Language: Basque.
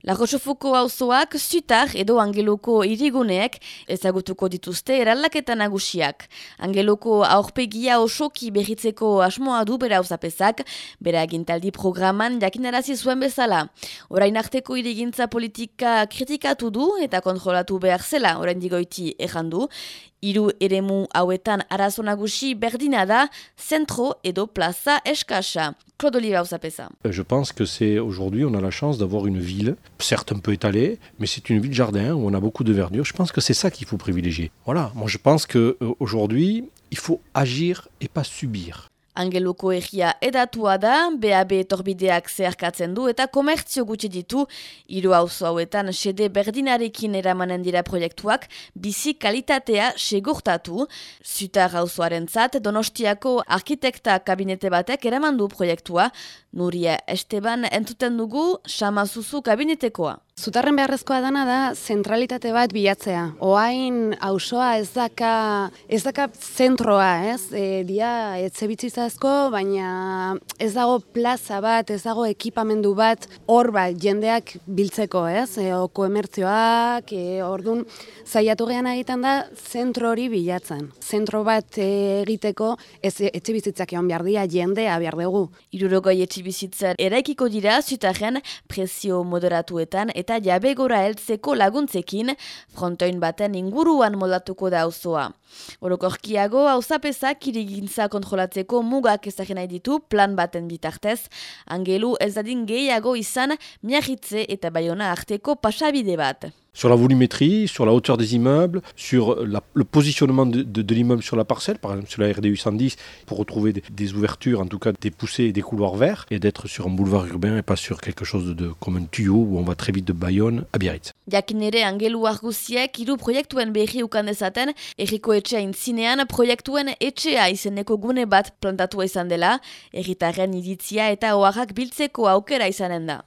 Lagosofuko auzoak zutar edo angeluko iriguneek ezagutuko dituzte eraldaketa nagusiak. Angeluko aurpegia osoki berritzeko asmoa du bera uzapezak, bera egintaldi programan jakinarazi zuen bezala. Orain arteko irigintza politika kritikatu du eta kontrolatu behar zela, orain digoiti errandu. Eremu hauetan arazo nagusi berdina edo plaza eskasa. Claude Oliva uzapeza. Je pense que c'est aujourd'hui, on a la chance d'avoir une ville certes un peu étalée, mais c'est une ville jardin où on a beaucoup de verdure. Je pense que c'est ça qu'il faut privilégier. Voilà, moi je pense qu'aujourd'hui, il faut agir et pas subir. Angeluko egia edatua da, BAB torbideak zeharkatzen du eta komertzio gutxi ditu, hiru auzo hauetan sede berdinarekin eramanen dira proiektuak, bizi kalitatea segurtatu. Zutar auzoaren zat, Donostiako arkitekta kabinete batek eraman du proiektua, Nuria Esteban entuten dugu, Samazuzu kabinetekoa. Zutarren beharrezkoa dana da zentralitate bat bilatzea. Oain auzoa ez daka ez daka zentroa, ez? E, dia etxe bitzizazko, baina ez dago plaza bat, ez dago ekipamendu bat hor bat jendeak biltzeko, ez? E, oko emertzioak, e, ordun zaiatu gehan egiten da zentro hori bilatzen. Zentro bat egiteko ez etxe bizitzak egon behar dia jendea behar dugu. Irurogoi etxe bizitzar eraikiko dira zutarren prezio moderatuetan eta eta jabe gora heltzeko laguntzekin frontoin baten inguruan moldatuko da auzoa. Orokorkiago, hauzapezak irigintza kontrolatzeko mugak ezagin nahi ditu plan baten bitartez, angelu ez dadin gehiago izan miagitze eta baiona arteko pasabide bat. Sur la volumétrie, sur la hauteur des immeubles, sur la, le positionnement de, de, de l'immeuble sur la parcelle, par exemple sur la RD 810, pour retrouver des, des, ouvertures, en tout cas des poussées et des couloirs verts, et d'être sur un boulevard urbain et pas sur quelque chose de, de comme un tuyau où on va très vite de Bayonne à Biarritz. Jakin ere angelu arguziek hiru proiektuen berri ukan dezaten, erriko etxea intzinean proiektuen etxea izeneko gune bat plantatua izan dela, erritaren iritzia eta oaxak biltzeko aukera izanen da.